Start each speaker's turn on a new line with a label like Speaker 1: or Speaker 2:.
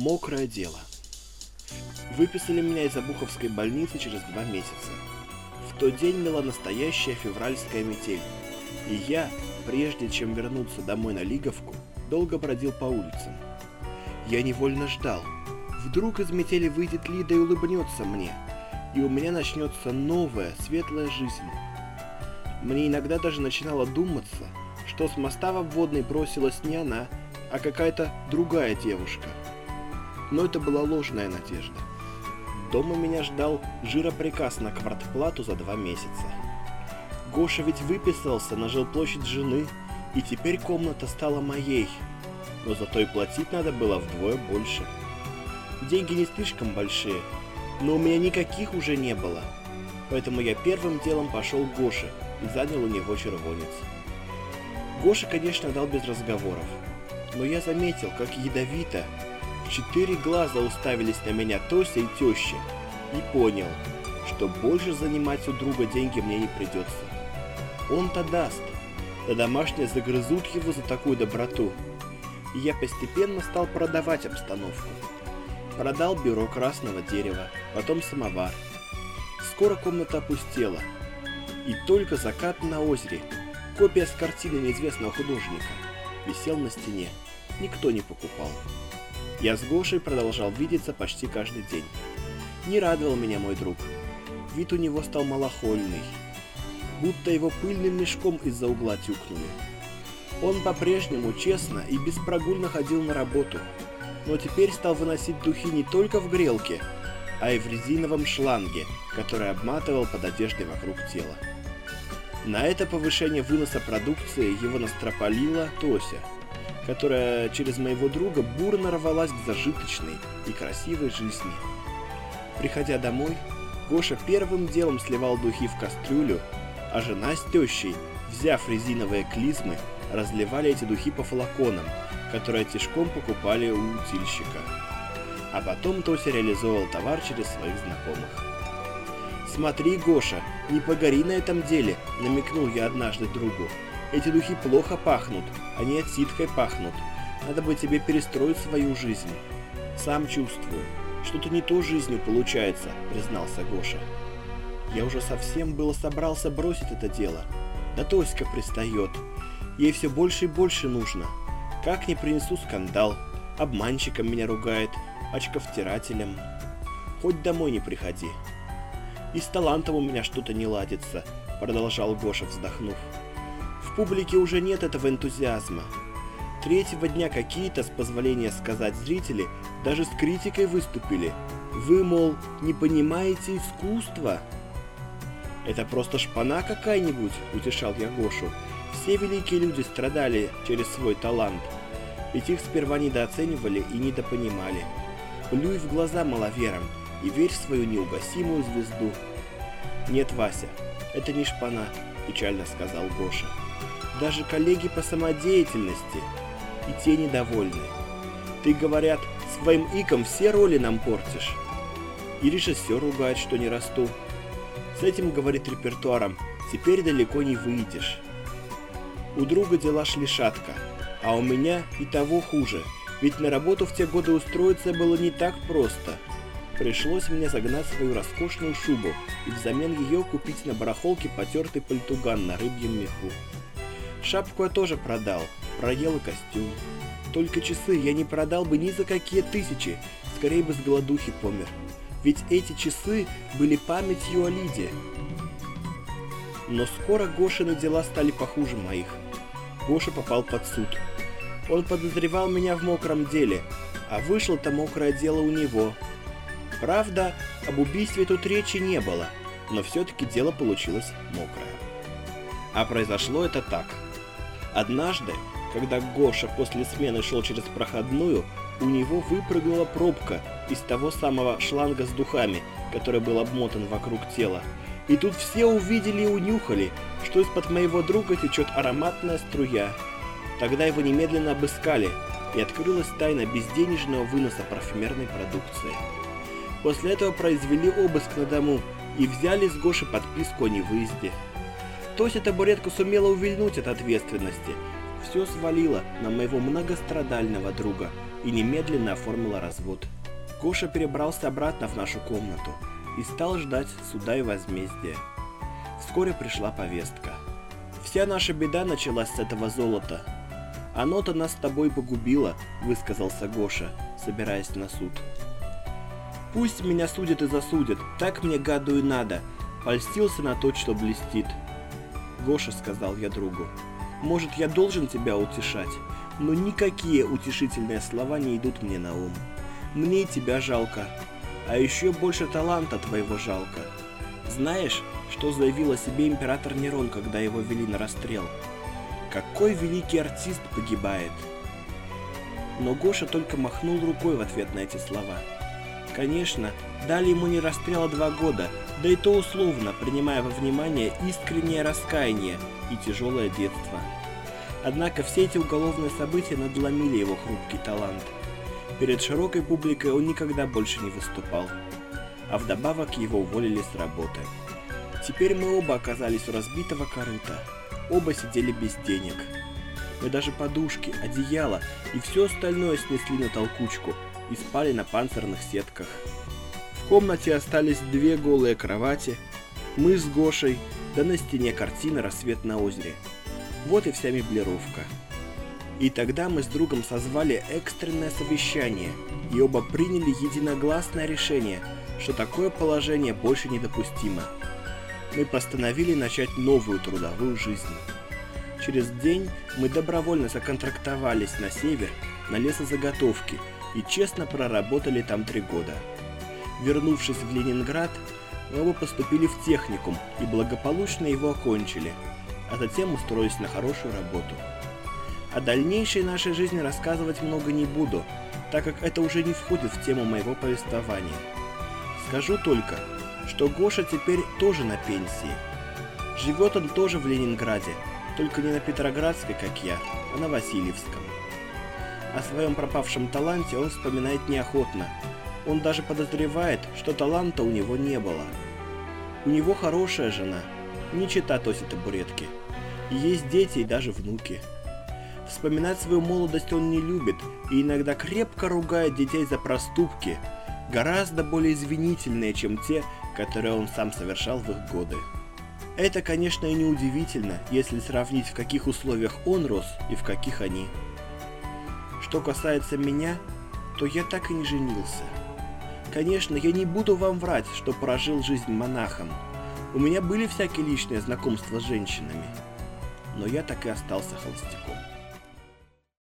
Speaker 1: Мокрое дело. Выписали меня из Обуховской больницы через два месяца. В тот день была настоящая февральская метель. И я, прежде чем вернуться домой на Лиговку, долго бродил по улицам. Я невольно ждал. Вдруг из метели выйдет Лида и улыбнется мне, и у меня начнется новая, светлая жизнь. Мне иногда даже начинало думаться, что с моста в обводной бросилась не она, а какая-то другая девушка. Но это была ложная надежда. Дома меня ждал жироприказ на квартплату за два месяца. Гоша ведь выписался на жилплощадь жены, и теперь комната стала моей. Но зато и платить надо было вдвое больше. Деньги не слишком большие, но у меня никаких уже не было. Поэтому я первым делом пошел к Гоше и занял у него червонец. Гоша, конечно, дал без разговоров, но я заметил, как ядовито четыре глаза уставились на меня Тося и теща, и понял, что больше занимать у друга деньги мне не придется. Он-то даст, да домашние загрызут его за такую доброту. И я постепенно стал продавать обстановку. Продал бюро красного дерева, потом самовар. Скоро комната опустела, и только закат на озере Копия с картины неизвестного художника висел на стене. Никто не покупал. Я с Гошей продолжал видеться почти каждый день. Не радовал меня мой друг. Вид у него стал малохольный. Будто его пыльным мешком из-за угла тюкнули. Он по-прежнему честно и беспрогульно ходил на работу, но теперь стал выносить духи не только в грелке, а и в резиновом шланге, который обматывал под одеждой вокруг тела. На это повышение выноса продукции его настропалила Тося, которая через моего друга бурно рвалась к зажиточной и красивой жизни. Приходя домой, Гоша первым делом сливал духи в кастрюлю, а жена с тещей, взяв резиновые клизмы, разливали эти духи по флаконам, которые тишком покупали у утильщика. А потом Тося реализовал товар через своих знакомых. «Смотри, Гоша, не погори на этом деле», — намекнул я однажды другу. «Эти духи плохо пахнут, они отсидкой пахнут. Надо бы тебе перестроить свою жизнь». «Сам чувствую, что-то не то жизнью получается», — признался Гоша. Я уже совсем было собрался бросить это дело. Да Тоська пристает. Ей все больше и больше нужно. Как не принесу скандал, обманщиком меня ругает, очковтирателем. Хоть домой не приходи. И с талантом у меня что-то не ладится, продолжал Гоша, вздохнув. Публике уже нет этого энтузиазма. Третьего дня какие-то, с позволения сказать зрители, даже с критикой выступили. Вы, мол, не понимаете искусства? Это просто шпана какая-нибудь, утешал я Гошу. Все великие люди страдали через свой талант. Ведь их сперва недооценивали и недопонимали. Плюй в глаза маловерам, и верь в свою неугасимую звезду. Нет, Вася, это не шпана, печально сказал Гоша. Даже коллеги по самодеятельности и те недовольны. Ты, говорят, своим иком все роли нам портишь. И режиссер ругает, что не расту. С этим, говорит репертуаром, теперь далеко не выйдешь. У друга дела шли шатко, а у меня и того хуже, ведь на работу в те годы устроиться было не так просто – Пришлось мне загнать свою роскошную шубу и взамен ее купить на барахолке потертый пальтуган на рыбьем меху. Шапку я тоже продал, проел и костюм. Только часы я не продал бы ни за какие тысячи, скорее бы с голодухи помер. Ведь эти часы были памятью о Лиде. Но скоро Гошины дела стали похуже моих. Гоша попал под суд. Он подозревал меня в мокром деле, а вышло-то мокрое дело у него – Правда, об убийстве тут речи не было, но все-таки дело получилось мокрое. А произошло это так. Однажды, когда Гоша после смены шел через проходную, у него выпрыгнула пробка из того самого шланга с духами, который был обмотан вокруг тела. И тут все увидели и унюхали, что из-под моего друга течет ароматная струя. Тогда его немедленно обыскали, и открылась тайна безденежного выноса парфюмерной продукции. После этого произвели обыск на дому и взяли с Гоши подписку о невыезде. Тося табуретка сумела увильнуть от ответственности. Все свалила на моего многострадального друга, и немедленно оформила развод. Гоша перебрался обратно в нашу комнату и стал ждать суда и возмездия. Вскоре пришла повестка. Вся наша беда началась с этого золота. Оно-то нас с тобой погубило, высказался Гоша, собираясь на суд. Пусть меня судят и засудят, так мне гаду и надо. Польстился на то, что блестит. Гоша, сказал я другу, может я должен тебя утешать, но никакие утешительные слова не идут мне на ум. Мне тебя жалко, а еще больше таланта твоего жалко. Знаешь, что заявил о себе император Нерон, когда его вели на расстрел? Какой великий артист погибает? Но Гоша только махнул рукой в ответ на эти слова. Конечно, дали ему не расстрела два года, да и то условно, принимая во внимание искреннее раскаяние и тяжелое детство. Однако все эти уголовные события надломили его хрупкий талант. Перед широкой публикой он никогда больше не выступал. А вдобавок его уволили с работы. Теперь мы оба оказались у разбитого корыта. Оба сидели без денег. Мы даже подушки, одеяло и все остальное снесли на толкучку и спали на панцирных сетках. В комнате остались две голые кровати, мы с Гошей, да на стене картина «Рассвет на озере». Вот и вся меблировка. И тогда мы с другом созвали экстренное совещание, и оба приняли единогласное решение, что такое положение больше недопустимо. Мы постановили начать новую трудовую жизнь. Через день мы добровольно законтрактовались на север, на лесозаготовки, и честно проработали там три года. Вернувшись в Ленинград, мы оба поступили в техникум и благополучно его окончили – а затем устроюсь на хорошую работу. О дальнейшей нашей жизни рассказывать много не буду, так как это уже не входит в тему моего повествования. Скажу только, что Гоша теперь тоже на пенсии. Живет он тоже в Ленинграде, только не на Петроградской, как я, а на Васильевском. О своем пропавшем таланте он вспоминает неохотно. Он даже подозревает, что таланта у него не было. У него хорошая жена – не чита Тоси табуретки. Есть дети и даже внуки. Вспоминать свою молодость он не любит и иногда крепко ругает детей за проступки, гораздо более извинительные, чем те, которые он сам совершал в их годы. Это, конечно, и не удивительно, если сравнить, в каких условиях он рос и в каких они. Что касается меня, то я так и не женился. Конечно, я не буду вам врать, что прожил жизнь монахом – у меня были всякие личные знакомства с женщинами, но я так и остался холостяком.